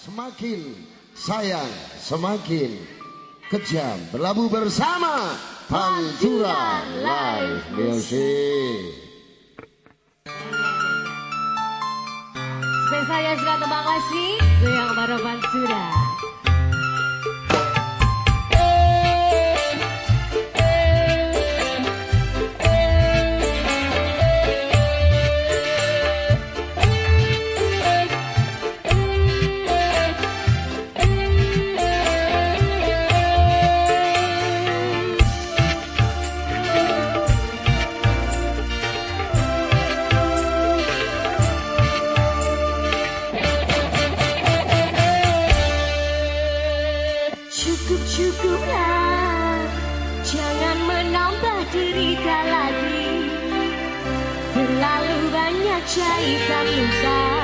semakin sayang semakin kejam berlabuh bersama Pantura Live Music. Spesial yang suka terima kasih Goyang para Pantura. Terlalu banyak jahitan luka